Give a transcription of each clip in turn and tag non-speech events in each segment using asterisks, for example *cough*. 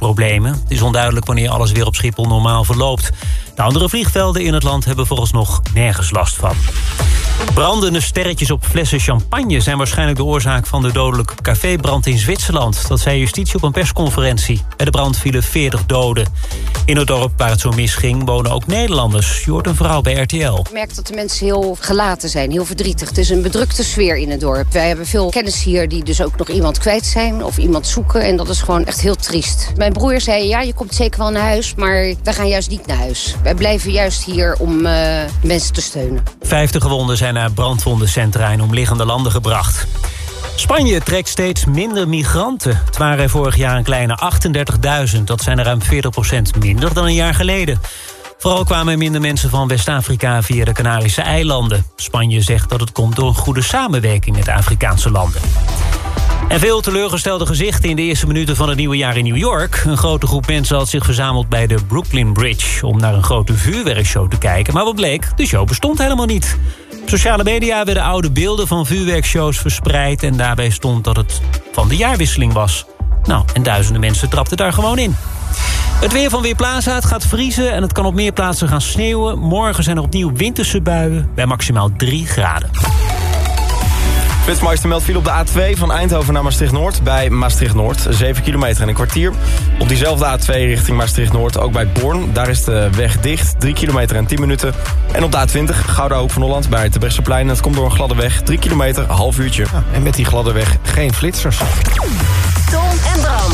problemen. Het is onduidelijk wanneer alles weer op Schiphol normaal verloopt. De andere vliegvelden in het land hebben vooralsnog nergens last van. Brandende sterretjes op flessen champagne... zijn waarschijnlijk de oorzaak van de dodelijke cafébrand in Zwitserland. Dat zei justitie op een persconferentie. Bij de brand vielen 40 doden. In het dorp waar het zo misging wonen ook Nederlanders. Je hoort een vrouw bij RTL. Ik merk dat de mensen heel gelaten zijn, heel verdrietig. Het is een bedrukte sfeer in het dorp. Wij hebben veel kennis hier die dus ook nog iemand kwijt zijn... of iemand zoeken en dat is gewoon echt heel triest. Mijn broer zei, ja, je komt zeker wel naar huis... maar wij gaan juist niet naar huis. Wij blijven juist hier om uh, mensen te steunen. Vijftig gewonden zijn naar brandwondencentra in omliggende landen gebracht. Spanje trekt steeds minder migranten. Het waren er vorig jaar een kleine 38.000. Dat zijn er ruim 40% minder dan een jaar geleden. Vooral kwamen er minder mensen van West-Afrika via de Canarische eilanden. Spanje zegt dat het komt door een goede samenwerking met Afrikaanse landen. En veel teleurgestelde gezichten in de eerste minuten van het nieuwe jaar in New York. Een grote groep mensen had zich verzameld bij de Brooklyn Bridge... om naar een grote vuurwerkshow te kijken. Maar wat bleek, de show bestond helemaal niet. Sociale media werden oude beelden van vuurwerkshows verspreid... en daarbij stond dat het van de jaarwisseling was. Nou, en duizenden mensen trapten daar gewoon in. Het weer van Weerplaza, het gaat vriezen en het kan op meer plaatsen gaan sneeuwen. Morgen zijn er opnieuw winterse buien bij maximaal 3 graden. Flitsmeister meldt viel op de A2 van Eindhoven naar Maastricht-Noord... bij Maastricht-Noord, 7 kilometer en een kwartier. Op diezelfde A2 richting Maastricht-Noord ook bij Born. Daar is de weg dicht, 3 kilometer en 10 minuten. En op de A20, Gouda Hoek van Holland, bij het Terbrechtseplein. Het komt door een gladde weg, 3 kilometer, half uurtje. Ja, en met die gladde weg geen flitsers. Tom en Bram.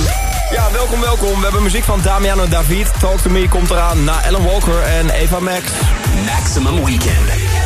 Ja, welkom, welkom. We hebben muziek van Damiano David. Talk to Me komt eraan na Ellen Walker en Eva Max. Maximum Weekend.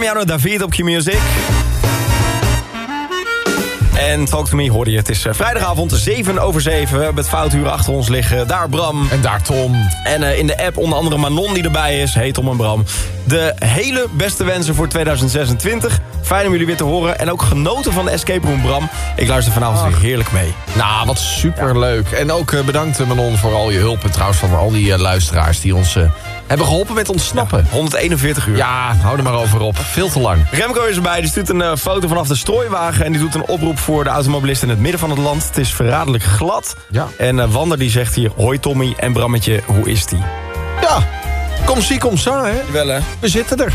Damiano David op Q-Music. En Talk To Me hoorde je. Het is eh, vrijdagavond 7 over 7. We hebben het foutuur achter ons liggen. Daar Bram. En daar Tom. En eh, in de app onder andere Manon die erbij is. Hey Tom en Bram. De hele beste wensen voor 2026. Fijn om jullie weer te horen. En ook genoten van de Escape Room Bram. Ik luister vanavond weer heerlijk mee. Nou, wat superleuk. En ook eh, bedankt Manon voor al je hulp. En trouwens van al die luisteraars die ons hebben geholpen met ontsnappen. 141 uur. Ja, hou er maar over op. Veel te lang. Remco is erbij, die stuurt een eh, foto vanaf de strooiwagen... en die doet een oproep voor de automobilisten in het midden van het land. Het is verraderlijk glad. Ja. En eh, Wander die zegt hier... Hoi Tommy en Brammetje, hoe is die? Ja, kom zie, kom sa, hè. Wel hè? We zitten er.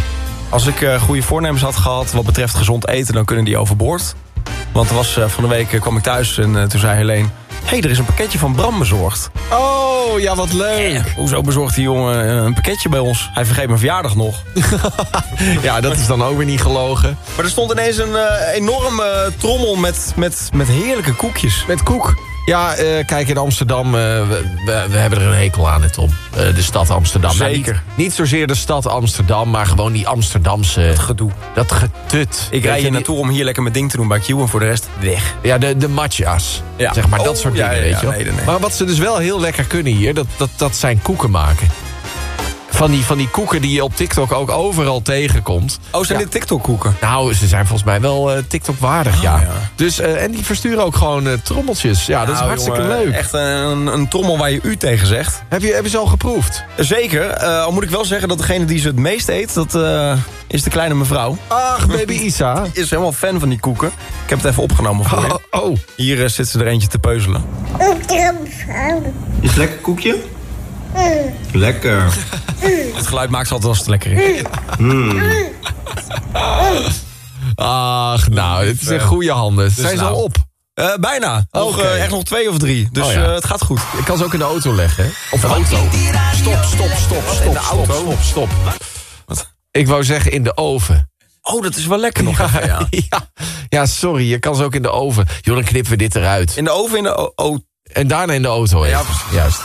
Als ik eh, goede voornemens had gehad wat betreft gezond eten... dan kunnen die overboord. Want er was, eh, van de week kwam ik thuis en toen zei Helene... Hé, hey, er is een pakketje van Bram bezorgd. Oh, ja, wat leuk. Hoezo bezorgt die jongen eh, een pakketje bij ons? Hij vergeet mijn verjaardag nog. *laughs* Ja, dat is dan ook weer niet gelogen. Maar er stond ineens een eh, enorme trommel met, met, met heerlijke koekjes. Met koek. Ja, eh, kijk, in Amsterdam, eh, we, we, hebben er een hekel aan, Tom. Eh, de stad Amsterdam. Nou, Zeker. niet, niet zozeer de stad Amsterdam, maar gewoon die Amsterdamse... Dat gedoe. Dat getut. Ik rij hier naartoe om hier lekker mijn ding te doen bij Q en voor de rest weg. Ja, de, de matjas. Ja. Zeg maar, dat Oh, soort dingen, ja, weet je nee. Maar wat ze dus wel heel lekker kunnen hier, dat, dat, dat zijn koeken maken. Van die, van die koeken die je op TikTok ook overal tegenkomt. Oh, zijn Ja. dit TikTok-koeken? Nou, ze zijn volgens mij wel eh, TikTok-waardig, ja. Oh, ja. Dus, eh, en die versturen ook gewoon eh, trommeltjes. Ja, dat is Nou, hartstikke jongen, leuk. Echt een, een trommel waar je u tegen zegt. Heb je, heb je ze al geproefd? Zeker. eh, al moet ik wel zeggen dat degene die ze het meest eet... dat eh, is de kleine mevrouw. Ach, baby *laughs* Isa. Is helemaal fan van die koeken. Ik heb het even opgenomen voor je. Oh, oh. Hier zit ze er eentje te peuzelen. Is het lekker koekje? Lekker. *laughs* Het geluid maakt ze altijd als het lekker is. Ach, nou, het is in goede handen. Zijn ze nou. al op? Eh, bijna. Nog, Oké. eh, echt nog twee of drie. Dus Oh ja. eh, het gaat goed. Ik kan ze ook in de auto leggen? Of de auto. Stop, stop, stop, stop, In de auto? stop, stop. Wat? Ik wou zeggen in de oven. Oh, dat is wel lekker nog even, ja. *laughs* ja. ja, sorry, je kan ze ook in de oven. Joh, dan knippen we dit eruit. In de oven, in de o- o- En daarna in de auto? Ja, precies. Juist.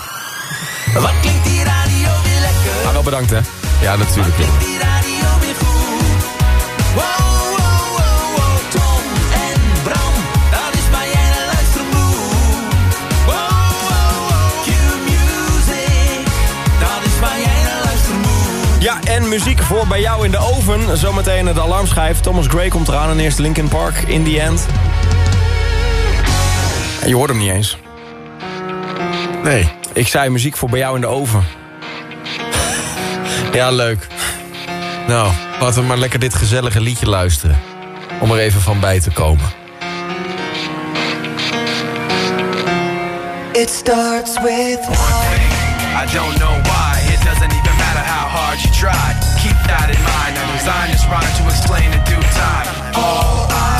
Wat klinkt die radio weer lekker? Ah, wel bedankt, hè. Ja, natuurlijk. joh. Die radio weer goed. Wow, wow, wow, wow. Tom en Bram, dat is waar jij naar luistert moet. Wow, wow, wow. Q-music, dat is waar jij moet. Ja, en muziek voor bij jou in de oven. Zometeen het alarmschijf. Thomas Gray komt eraan en eerst Linkin Park, In The End. En je hoort hem niet eens. Nee. Ik zei muziek voor bij jou in de oven. Ja, leuk. Nou, laten we maar lekker dit gezellige liedje luisteren. Om er even van bij te komen. It starts with I don't know why, it doesn't even matter how hard you tried. Keep that in mind, I designed this rhyme to explain in due time. All I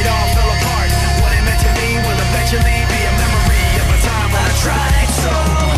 it all fell apart. What it meant to me will eventually be a memory of a time when I tried so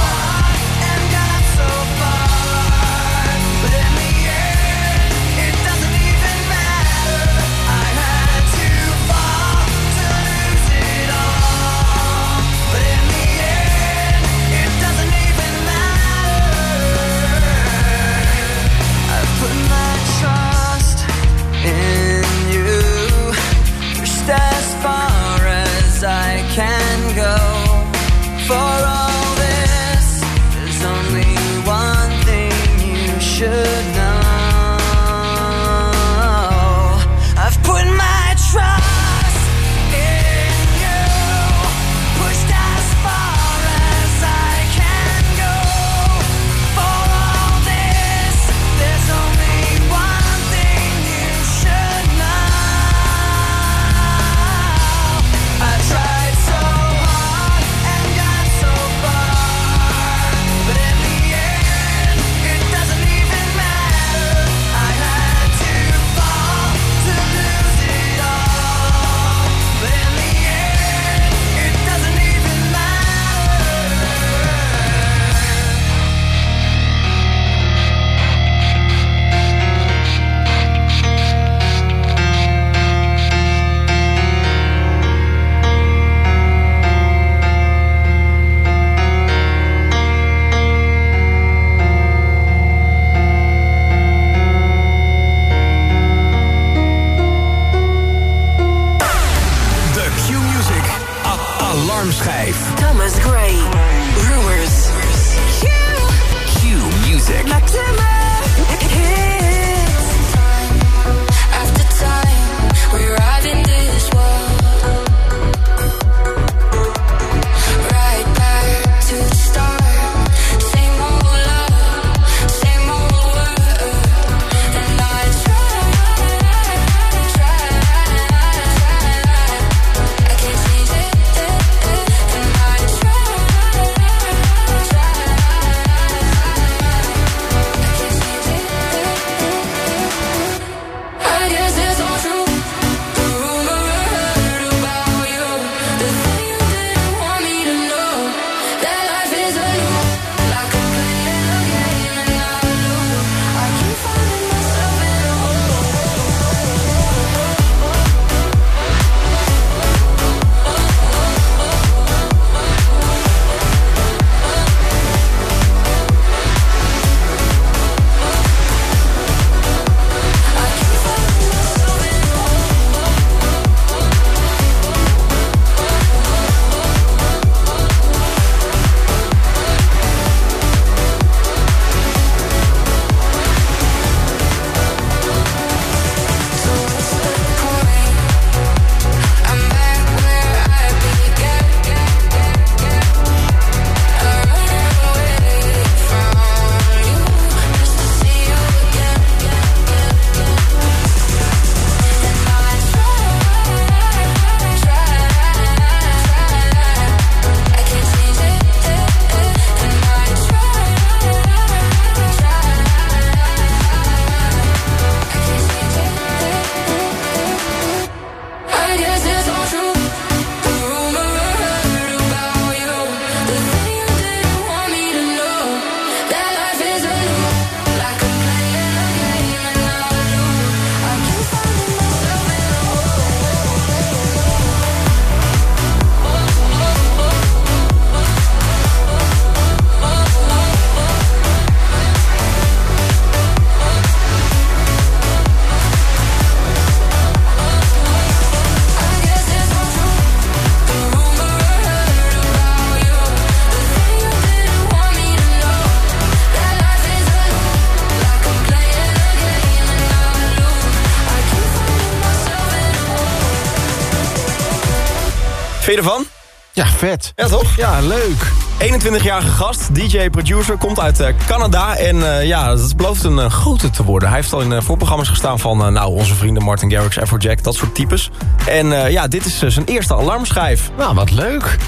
Vind je ervan? Ja, vet. Ja, toch? Ja, leuk. 21-jarige gast, DJ-producer, komt uit eh, Canada. En eh, ja, dat belooft een eh, grote te worden. Hij heeft al in voorprogramma's gestaan van nou, onze vrienden Martin Garrix, Afrojack, dat soort types. En ja, dit is zijn eerste alarmschijf. Nou, wat leuk.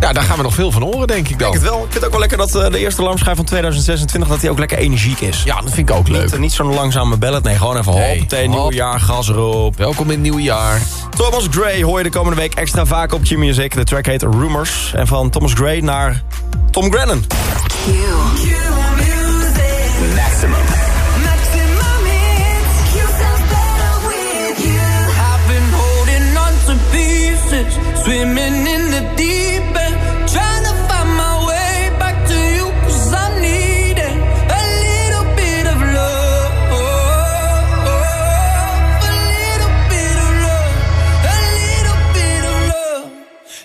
Ja, daar gaan we nog veel van horen, denk ik Ik dan. denk het wel. Ik vind het ook wel lekker dat eh, de eerste alarmschijf van 2026... dat hij ook lekker energiek is. Ja, dat vind ik ook leuk. Niet, eh, niet zo'n langzame ballet, nee, gewoon even Nee, nieuw hop. jaar, gas erop. Welkom in het nieuwe jaar. Thomas Gray hoor je de komende week extra vaak op Q-Music. De track heet Rumors. En van Thomas Gray naar Tom Grennan. Maximum. I've been holding on to pieces, swimming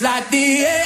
like the air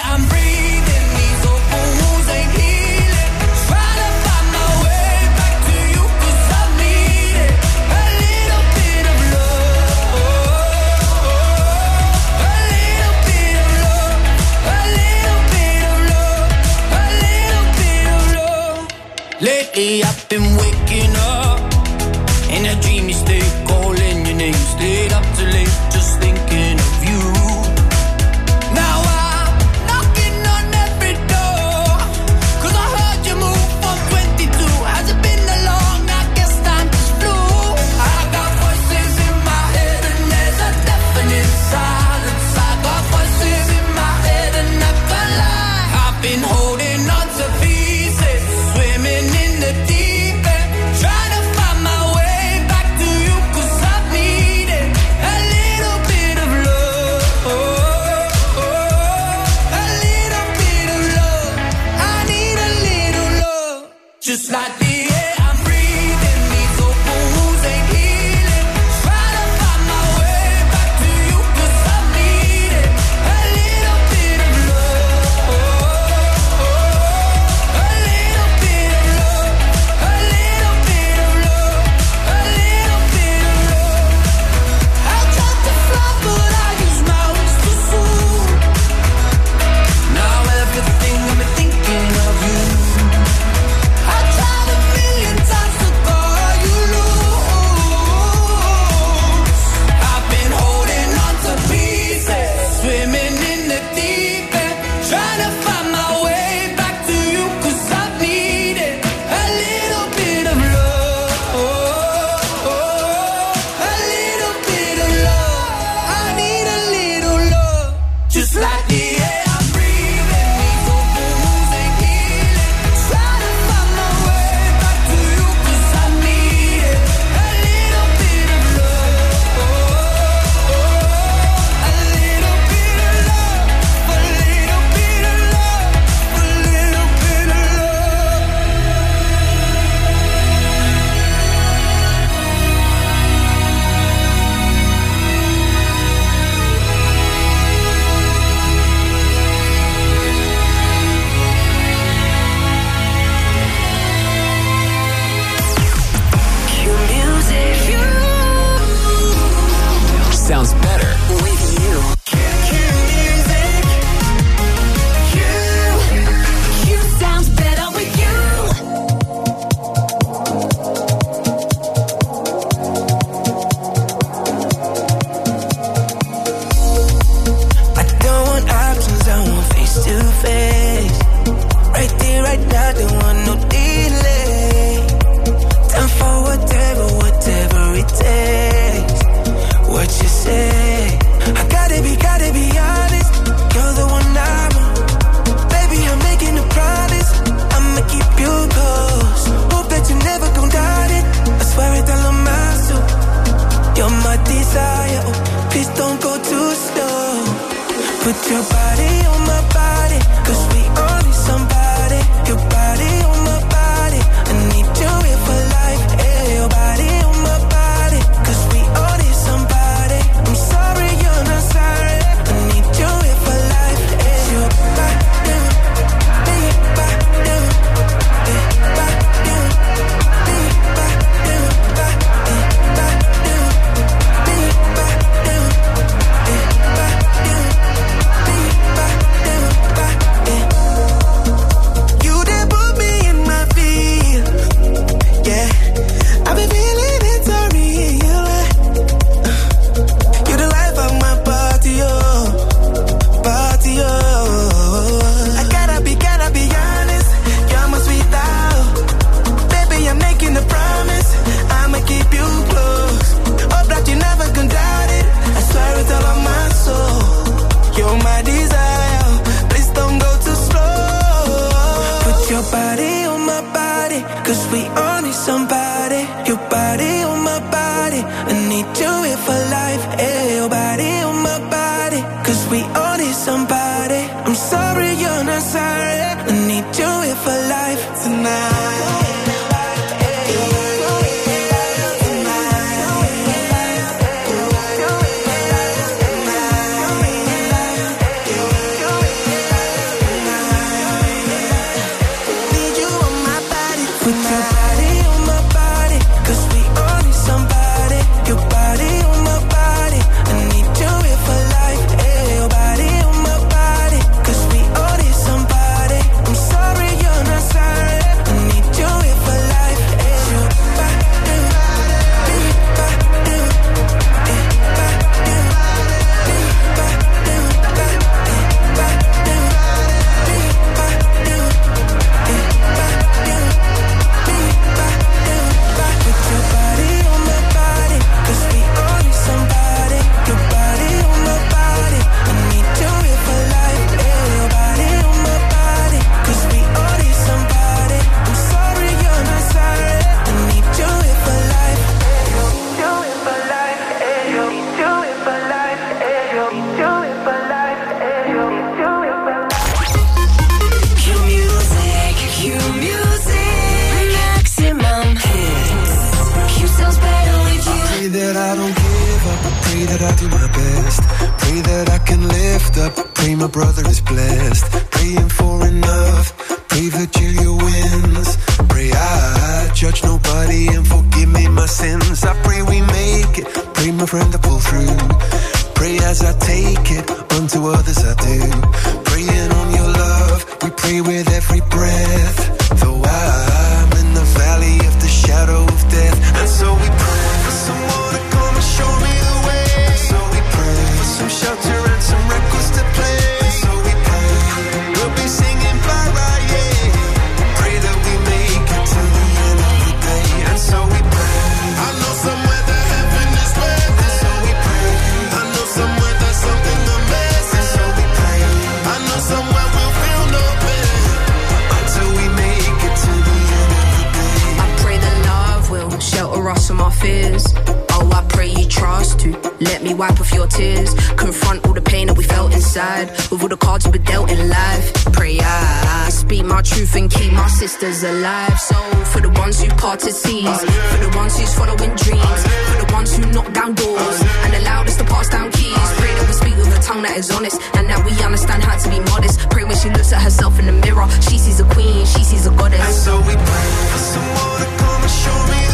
truth and keep my sisters alive. So for the ones who parted seas, oh, yeah. for the ones who's following dreams, oh, yeah. for the ones who knock down doors oh, yeah. and allowed us to pass down keys. Pray that we speak with a tongue that is honest and that we understand how to be modest. Pray when she looks at herself in the mirror, she sees a queen, she sees a goddess. And so we pray for someone to come and show me.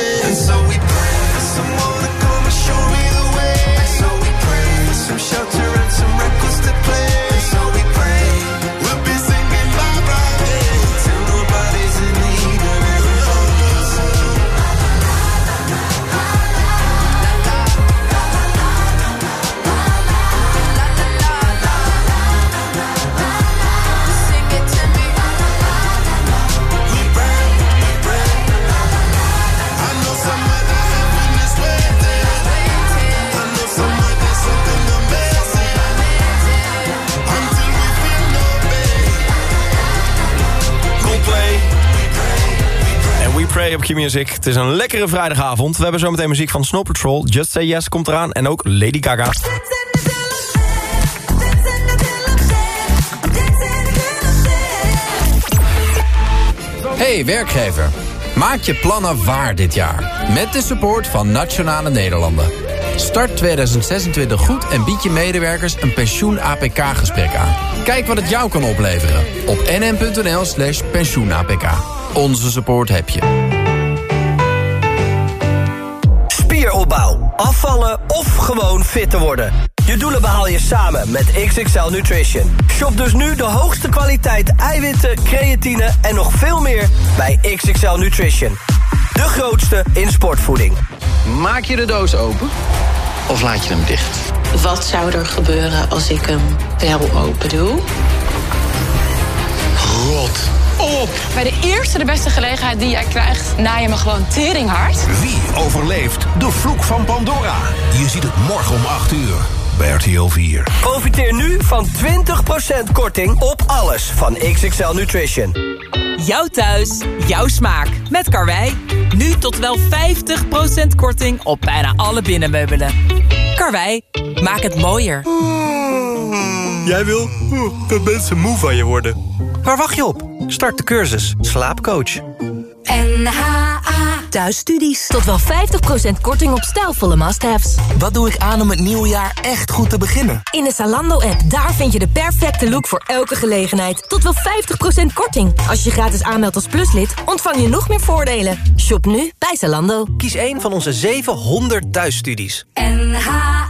play op Q-Music. Het is een lekkere vrijdagavond. We hebben zometeen muziek van Snow Patrol. Just Say Yes komt eraan. En ook Lady Gaga. Hey werkgever, maak je plannen waar dit jaar. Met de support van Nationale Nederlanden. Start 2026 goed en bied je medewerkers een pensioen-APK-gesprek aan. Kijk wat het jou kan opleveren op nm.nl slash pensioen-APK. Onze support heb je. opbouw, afvallen of gewoon fit te worden. Je doelen behaal je samen met XXL Nutrition. Shop dus nu de hoogste kwaliteit eiwitten, creatine en nog veel meer bij XXL Nutrition. De grootste in sportvoeding. Maak je de doos open of laat je hem dicht? Wat zou er gebeuren als ik hem wel open doe? Rot op! Bij de eerste de beste gelegenheid die jij krijgt, na je me gewoon teringhard. Wie overleeft de vloek van Pandora? Je ziet het morgen om 8 uur bij RTL 4. Profiteer nu van 20% korting op alles van XXL Nutrition. Jouw thuis, jouw smaak. Met Karwei. Nu tot wel 50% korting op bijna alle binnenmeubelen. Karwei, maak het mooier. Jij wil dat mensen moe van je worden. Waar wacht je op? Start de cursus Slaapcoach. NHA Thuisstudies. Tot wel 50% korting op stijlvolle must-haves. Wat doe ik aan om het nieuwe jaar echt goed te beginnen? In de Zalando-app, daar vind je de perfecte look voor elke gelegenheid. Tot wel 50% korting. Als je gratis aanmeldt als pluslid, ontvang je nog meer voordelen. Shop nu bij Zalando. Kies een van onze 700 thuisstudies. NHA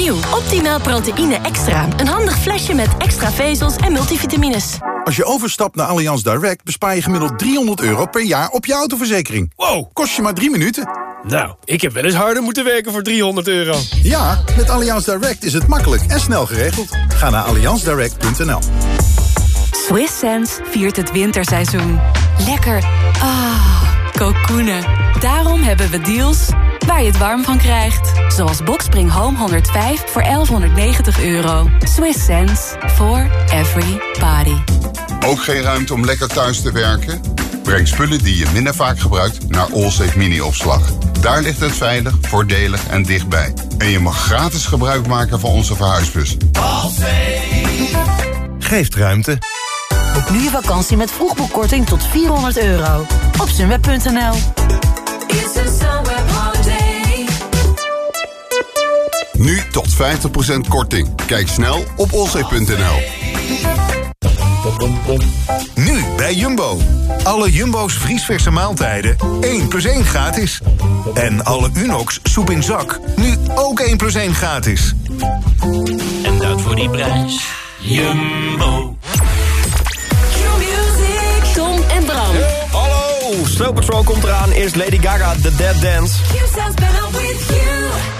Nieuw Optimaal proteïne extra. Een handig flesje met extra vezels en multivitamines. Als je overstapt naar Allianz Direct bespaar je gemiddeld 300 euro per jaar op je autoverzekering. Wow, kost je maar drie minuten. Nou, ik heb wel eens harder moeten werken voor 300 euro. Ja, met Allianz Direct is het makkelijk en snel geregeld. Ga naar allianzdirect.nl Swiss Sense viert het winterseizoen. Lekker. Ah, kokoenen. Daarom hebben we deals waar je het warm van krijgt. Zoals Boxspring Home 105 voor 1190 euro. Swiss Sense for every party. Ook geen ruimte om lekker thuis te werken? Breng spullen die je minder vaak gebruikt naar Allsafe Mini-opslag. Daar ligt het veilig, voordelig en dichtbij. En je mag gratis gebruik maken van onze verhuisbus. Geeft ruimte. Boek nu je vakantie met vroegboekkorting tot 400 euro. Op sunweb.nl Nu tot 50% korting. Kijk snel op Allsafe.nl. Nu bij Jumbo. Alle Jumbo's vriesverse maaltijden 1 plus 1 gratis. En alle Unox soep in zak nu ook 1 plus 1 gratis. En dat voor die prijs. Jumbo. Tom en Bram. Hallo, Snow Patrol komt eraan. Eerst Lady Gaga, The Dead Dance. Like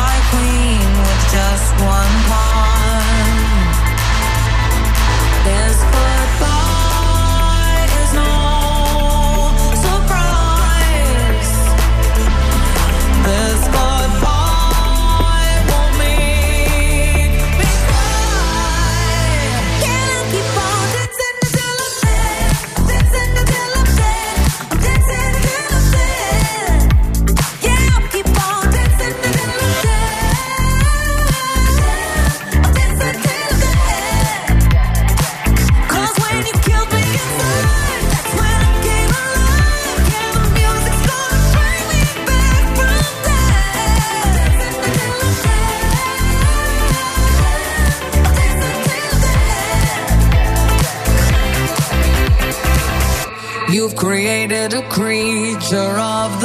creature of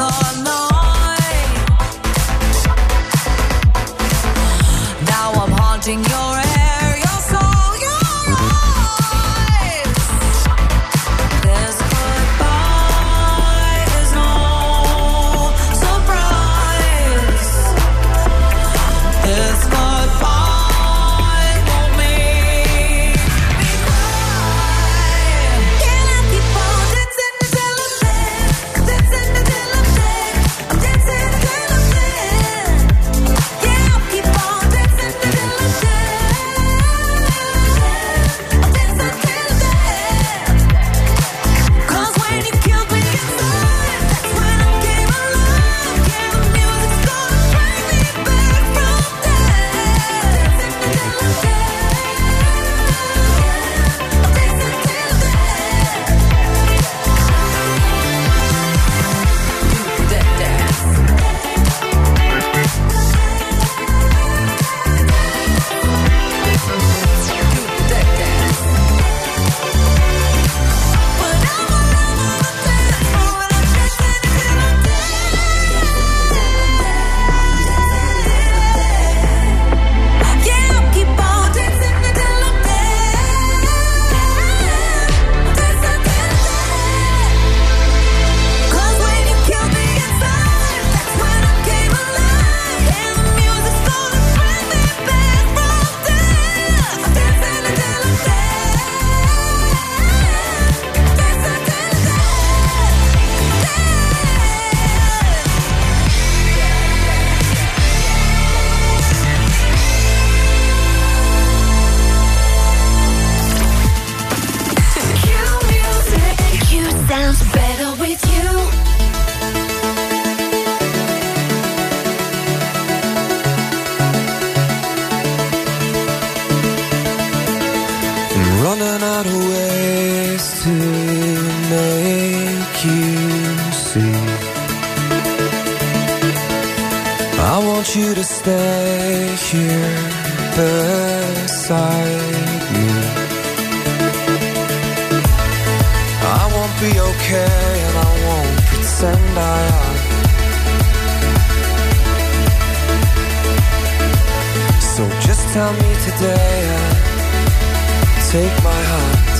Tell me today I take my heart.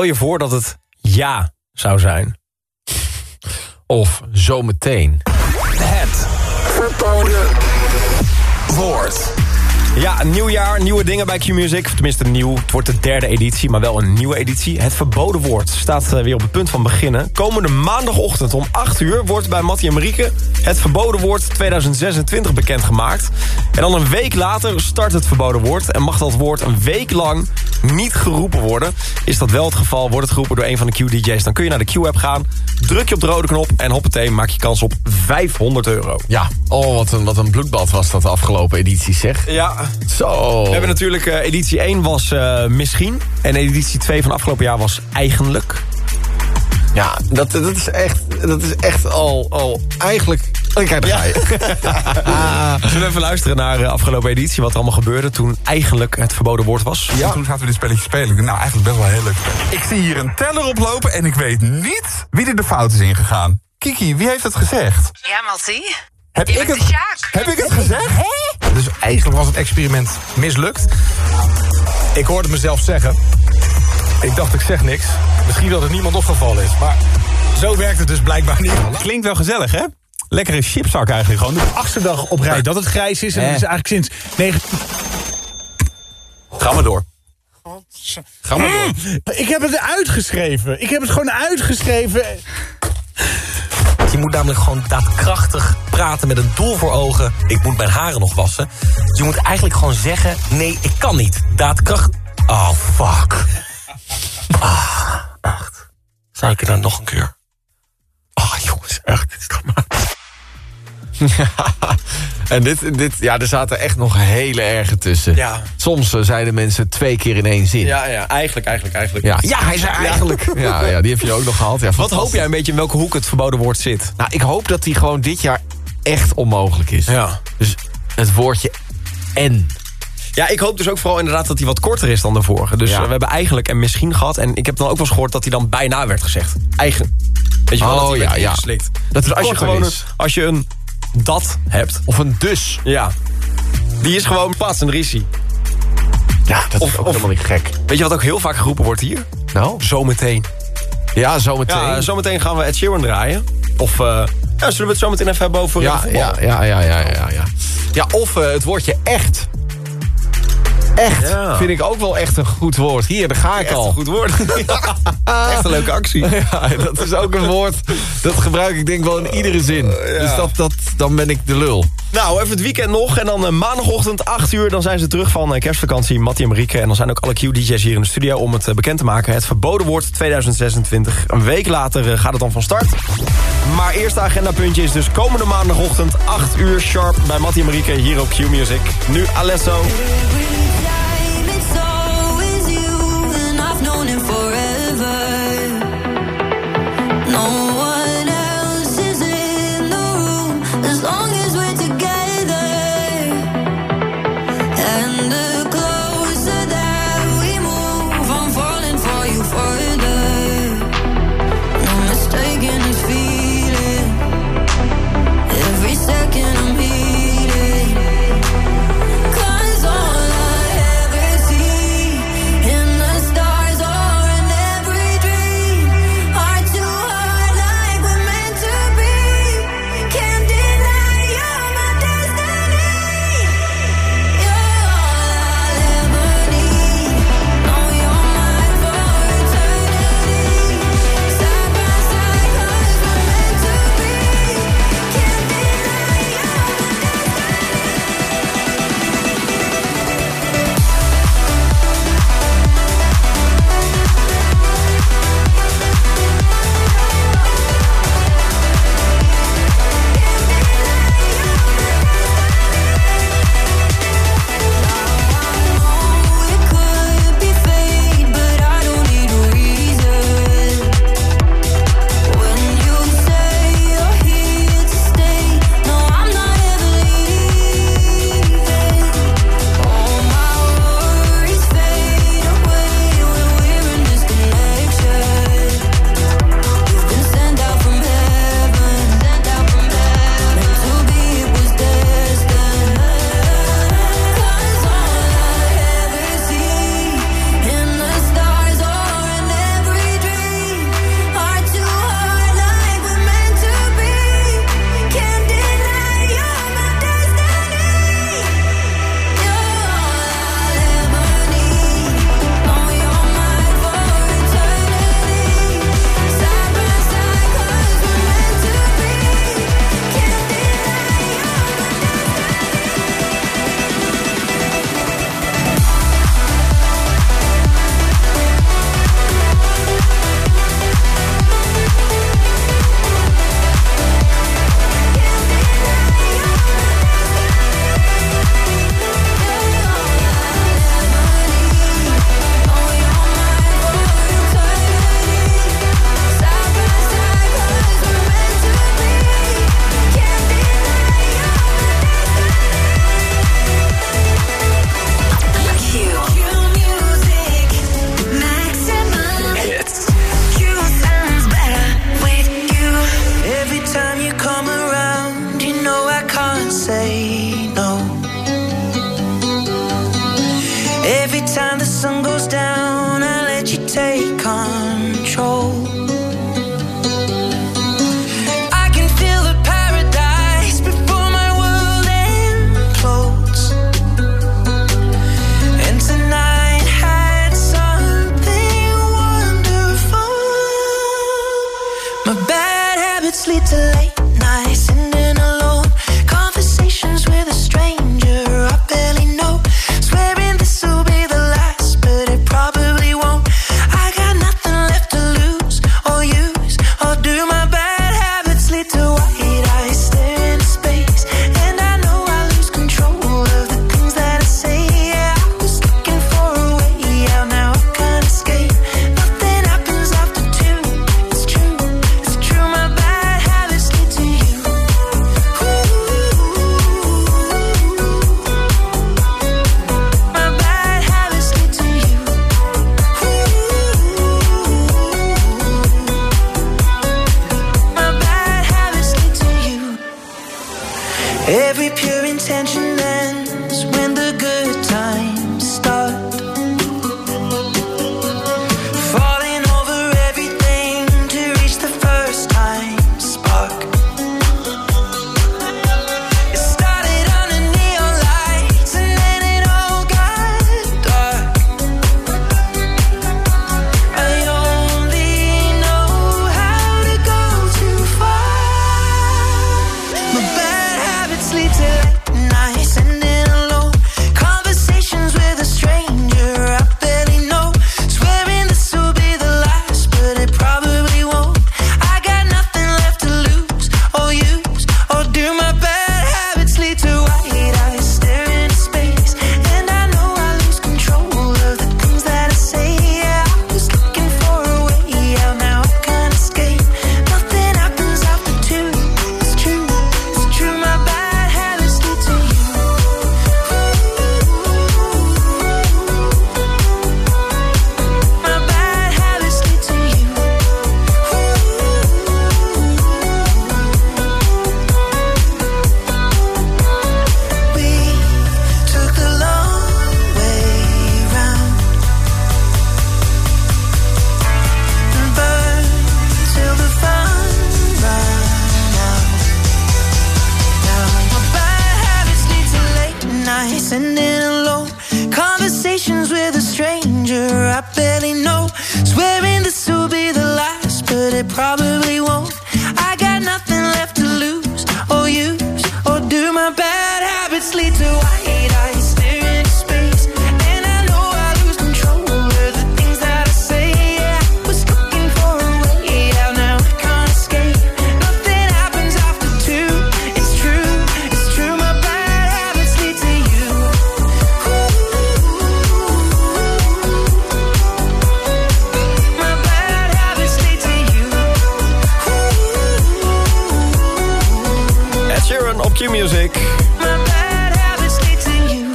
Stel je voor dat het ja zou zijn. Of zometeen. Het verboden woord. Ja, nieuw jaar, nieuwe dingen bij Q-Music. Tenminste nieuw, het wordt de derde editie, maar wel een nieuwe editie. Het verboden woord staat eh, weer op het punt van beginnen. Komende maandagochtend om 8 uur wordt bij Mattie en Marieke... het verboden woord 2026 bekendgemaakt. En dan een week later start het verboden woord... en mag dat woord een week lang niet geroepen worden. Is dat wel het geval, wordt het geroepen door een van de Q-DJ's... dan kun je naar de Q-app gaan, druk je op de rode knop... en hoppatee, maak je kans op 500 euro. Ja, oh, wat een, wat een bloedbad was dat de afgelopen editie, zeg. Ja, Zo. We hebben natuurlijk, eh, editie 1 was eh, misschien. En editie 2 van afgelopen jaar was eigenlijk. Ja, dat, dat, is echt, dat is echt al, al eigenlijk... Oh, kijk, daar ga je. Zullen we even luisteren naar de afgelopen editie... wat er allemaal gebeurde toen eigenlijk het verboden woord was? Ja. Toen zaten we dit spelletje spelen. Ik Nou, eigenlijk best wel heel leuk. Ik zie hier een teller oplopen en ik weet niet wie er de fout is ingegaan. Kiki, wie heeft het gezegd? Ja, Malti. Heb ik het, heb ik het gezegd? Dus eigenlijk was het experiment mislukt. Ik hoorde mezelf zeggen. Ik dacht, ik zeg niks. Misschien dat het niemand opgevallen is. Maar zo werkt het dus blijkbaar niet. Klinkt wel gezellig, hè? Lekkere chipzak eigenlijk gewoon. De achtste dag op rij dat het grijs is. En dat is eigenlijk sinds... Negen... Ga maar door. Ga maar door. Ik heb het uitgeschreven. Ik heb het gewoon uitgeschreven. Je moet namelijk gewoon daadkrachtig praten met een doel voor ogen. Ik moet mijn haren nog wassen. Je moet eigenlijk gewoon zeggen... nee, ik kan niet. Daadkracht... Oh, fuck. Ah, echt. Zei ik het dan nog een keer? Oh, jongens, echt. Dit is maar... En dit, dit, ja, er zaten echt nog hele erge tussen. Ja. Soms eh, zeiden mensen twee keer in één zin. Ja, ja, eigenlijk, eigenlijk, eigenlijk. Ja, ja hij zei eigenlijk. *laughs* Ja, ja, die heb je ook nog gehad. Ja, Wat hoop jij een beetje in welke hoek het verboden woord zit? Nou, ik hoop dat die gewoon dit jaar echt onmogelijk is. Ja. Dus het woordje en. Ja, ik hoop dus ook vooral inderdaad dat hij wat korter is dan de vorige. Dus Ja. eh, we hebben eigenlijk en misschien gehad. En ik heb dan ook wel eens gehoord dat hij dan bijna werd gezegd. Eigen. Weet je wel, Oh, dat hij ja, ja. Dat Dus als je gewoon is. Een, als je een dat hebt. Of een dus. Ja. Die is gewoon pas een rissie. Ja, dat Of- is ook of- helemaal niet gek. Weet je wat ook heel vaak geroepen wordt hier? Nou? Zometeen. Ja, zometeen. Ja, zometeen gaan we Ed Sheeran draaien. Of eh, ja, zullen we het zometeen even hebben over ja, voetbal? ja, ja, ja, ja, ja, ja. Ja, of eh, het woordje echt. Echt Ja. vind ik ook wel echt een goed woord. Hier, daar ga ik Echt al. een goed woord. *laughs* Echt een leuke actie. Ja, dat is ook een woord. Dat gebruik ik denk wel in iedere zin. Dus dat, dat, dan ben ik de lul. Nou, even het weekend nog. En dan eh, maandagochtend 8 uur. Dan zijn ze terug van eh, kerstvakantie. Mattie en Marieke. En dan zijn ook alle Q-DJ's hier in de studio om het eh, bekend te maken. Het verboden woord 2026. Een week later gaat het dan van start. Maar eerste agendapuntje is dus komende maandagochtend 8 uur sharp bij Mattie en Marieke hier op Q-Music. Nu Alesso.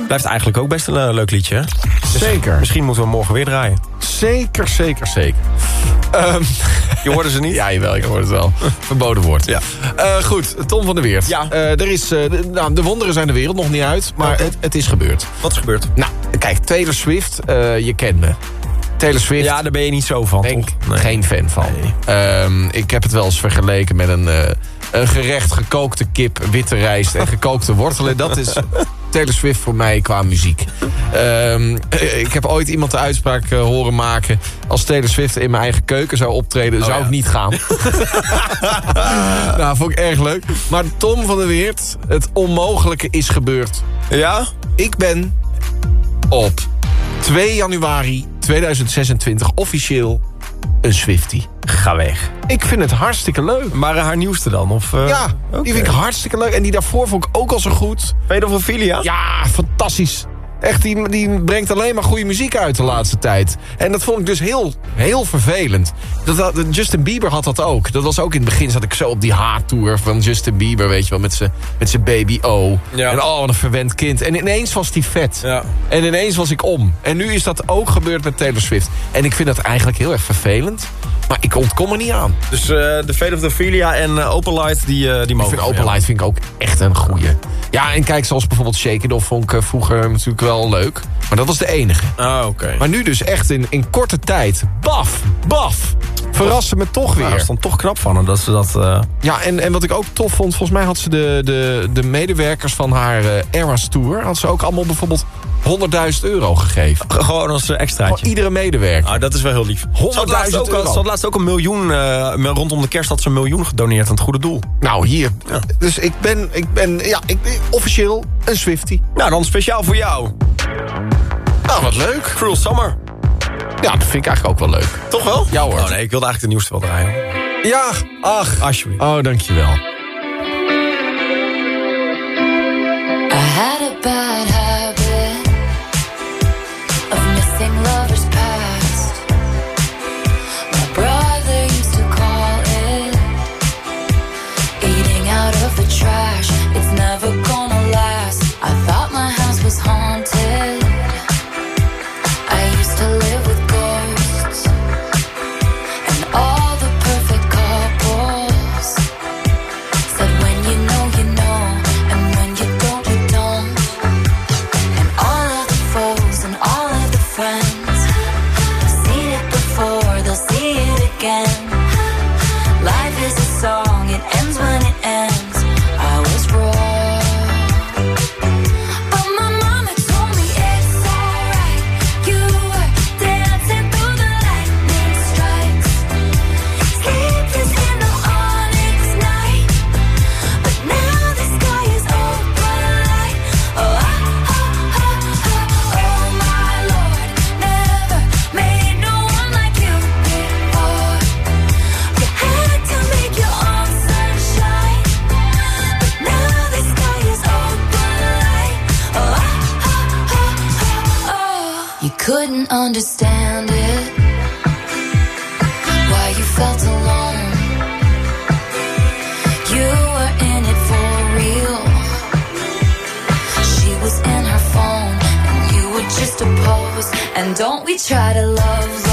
Blijft eigenlijk ook best een eh, leuk liedje, hè? Dus Zeker. Misschien moeten we hem morgen weer draaien. Zeker, zeker, zeker. Ehm, Je hoorde ze niet? ja, jawel, ik hoor het wel. *laughs* Verboden woord. Ja. Eh, goed, Tom van der Weert. Ja. Eh, er is, eh, de, nou, de wonderen zijn de wereld nog niet uit, maar het, het is gebeurd. Wat is gebeurd? Nou, kijk, Taylor Swift, eh, je kent me. Taylor Swift, Ja, daar ben je niet zo van, ik toch? Nee. geen fan van. Ehm, ik heb het wel eens vergeleken met een, eh, een gerecht gekookte kip, witte rijst en gekookte wortelen. Dat is Taylor Swift voor mij qua muziek. Ehm, eh, ik heb ooit iemand de uitspraak eh, horen maken... als Taylor Swift in mijn eigen keuken zou optreden, zou ja. ik niet gaan. *laughs* nou, vond ik erg leuk. Maar Tom van der Weert, het onmogelijke is gebeurd. Ja? Ik ben op 2 januari 2026 officieel een Swiftie. Ga weg. Ik vind het hartstikke leuk. Maar eh, haar nieuwste dan? Of, eh, ja, die vind ik hartstikke leuk. En die daarvoor vond ik ook al zo goed. Pedofilia? Ja, fantastisch. Echt, die, die brengt alleen maar goede muziek uit de laatste tijd. En dat vond ik dus heel, heel vervelend. Dat, Justin Bieber had dat ook. Dat was ook in het begin, zat ik zo op die haattour van Justin Bieber, weet je wel, met zijn met zijn baby O. Ja. En oh, wat een verwend kind. En ineens was die vet. Ja. En ineens was ik om. En nu is dat ook gebeurd met Taylor Swift. En ik vind dat eigenlijk heel erg vervelend. Maar ik ontkom er niet aan. Dus eh, de Fate of the Filia en uh, Opalite, die, eh, die Ik mogen. vind van Open. Light vind ik ook echt een goeie. Ja, en kijk, zoals bijvoorbeeld Shake It Off vond ik eh, vroeger natuurlijk wel leuk. Maar dat was de enige. Ah, oké. Maar nu dus echt in, in korte tijd. Baf, baf. Verrassen me toch weer. is dan toch knap van haar dat ze dat... eh, Ja, en, en wat ik ook tof vond, volgens mij had ze de, de, de medewerkers van haar eh, Eras Tour... had ze ook allemaal bijvoorbeeld 100.000 euro gegeven. gewoon als uh, extraatje. Gewoon iedere medewerker. Ah, dat is wel heel lief. Ze had laatst ook, al- euro. ze had laatst ook een miljoen, eh, rondom de kerst had ze een miljoen gedoneerd aan het goede doel. Nou, hier. Dus ik ben, ik ben ja, ik ben officieel een Swiftie. Nou, dan speciaal voor jou. Nou, wat leuk. Cruel Summer. Ja, dat vind ik eigenlijk ook wel leuk. Toch wel? Ja hoor. Oh nee, ik wilde eigenlijk de nieuwste wel draaien. Ja, ach. Alsjeblieft. Oh, dankjewel. And don't we try to love?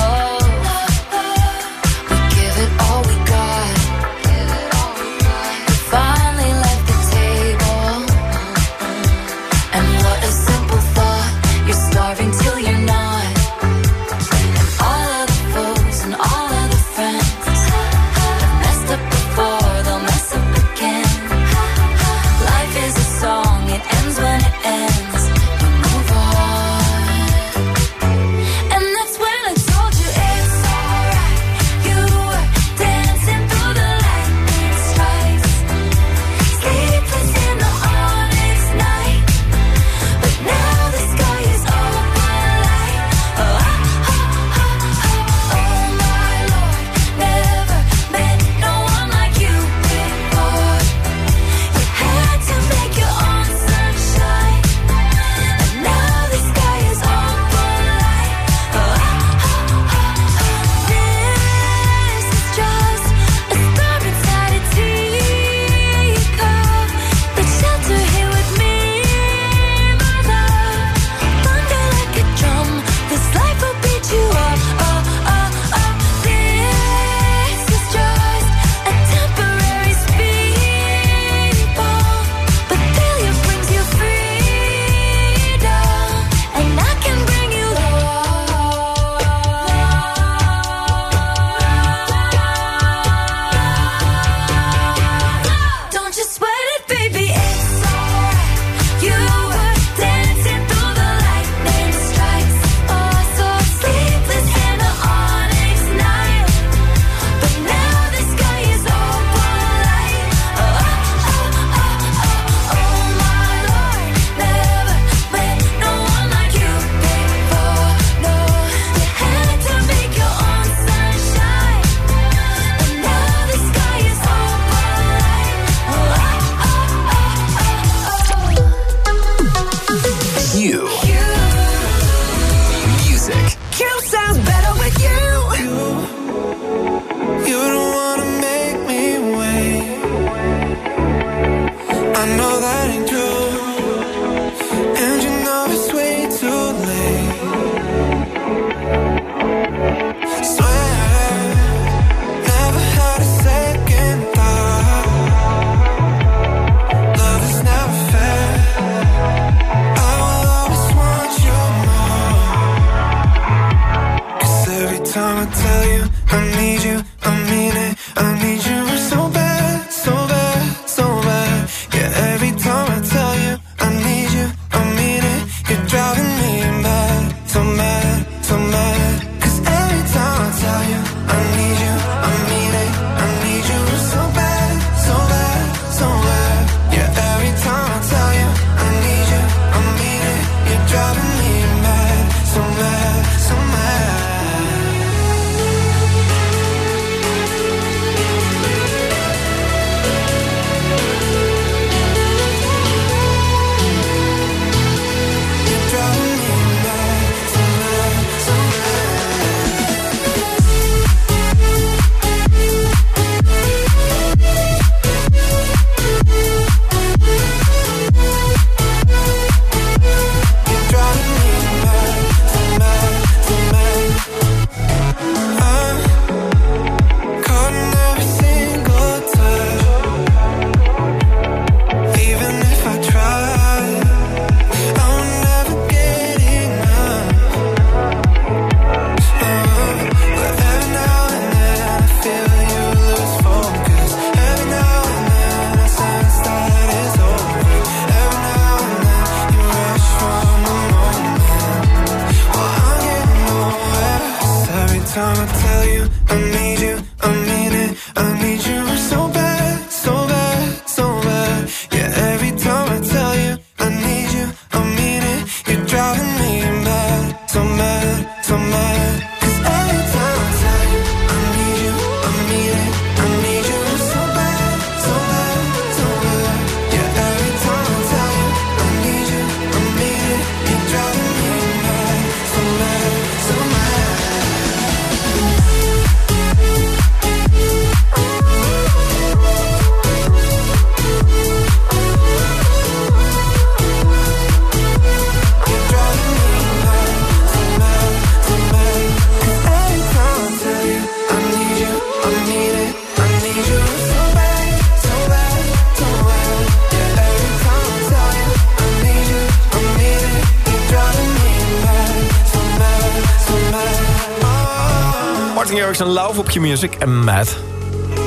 op je music en Matt.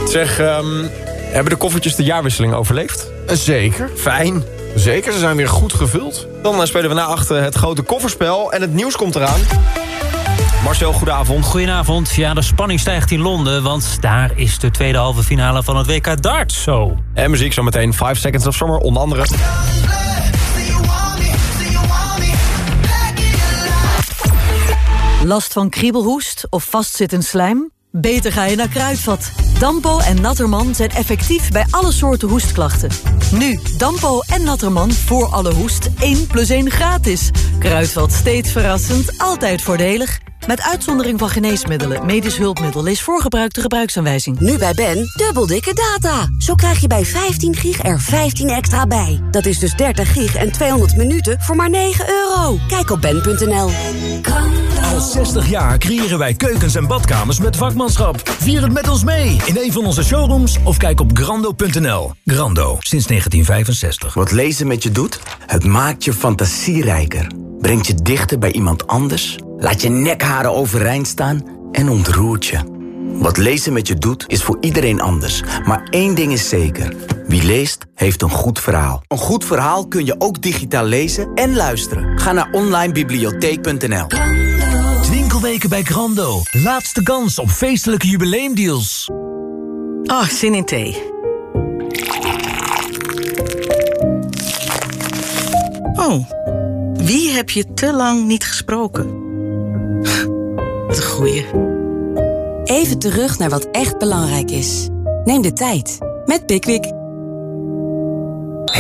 Zeg, ehm, hebben de koffertjes de jaarwisseling overleefd? Eh, zeker. Fijn. Zeker, ze zijn weer goed gevuld. Dan eh, spelen we na achter het grote kofferspel en het nieuws komt eraan. Marcel, goedenavond. Goedenavond. Ja, de spanning stijgt in Londen, want daar is de tweede halve finale van het WK darts zo. En muziek zometeen, 5 Seconds of Summer, onder andere. Last van kriebelhoest of vastzittend slijm? Beter ga je naar Kruidvat. Dampo en Natterman zijn effectief bij alle soorten hoestklachten. Nu, Dampo en Natterman voor alle hoest 1 plus 1 gratis. Kruidvat steeds verrassend, altijd voordelig. Met uitzondering van geneesmiddelen, medisch hulpmiddel... lees voorgebruikte gebruiksaanwijzing. Nu bij Ben, dubbel dikke data. Zo krijg je bij 15 gig er 15 extra bij. Dat is dus 30 gig en 200 minuten voor maar 9 euro. Kijk op ben.nl. Al 60 jaar creëren wij keukens en badkamers met vakmanschap. Vier het met ons mee in een van onze showrooms of kijk op grando.nl. Grando, sinds 1965. Wat lezen met je doet? Het maakt je fantasierijker. Brengt je dichter bij iemand anders. Laat je nekharen overeind staan en ontroert je. Wat lezen met je doet, is voor iedereen anders. Maar één ding is zeker. Wie leest, heeft een goed verhaal. Een goed verhaal kun je ook digitaal lezen en luisteren. Ga naar onlinebibliotheek.nl Winkelweken bij Grando. Laatste kans op feestelijke jubileumdeals. Oh, zin in thee. Oh, wie heb je te lang niet gesproken? *laughs* Wat een goeie. Even terug naar wat echt belangrijk is. Neem de tijd met Pickwick.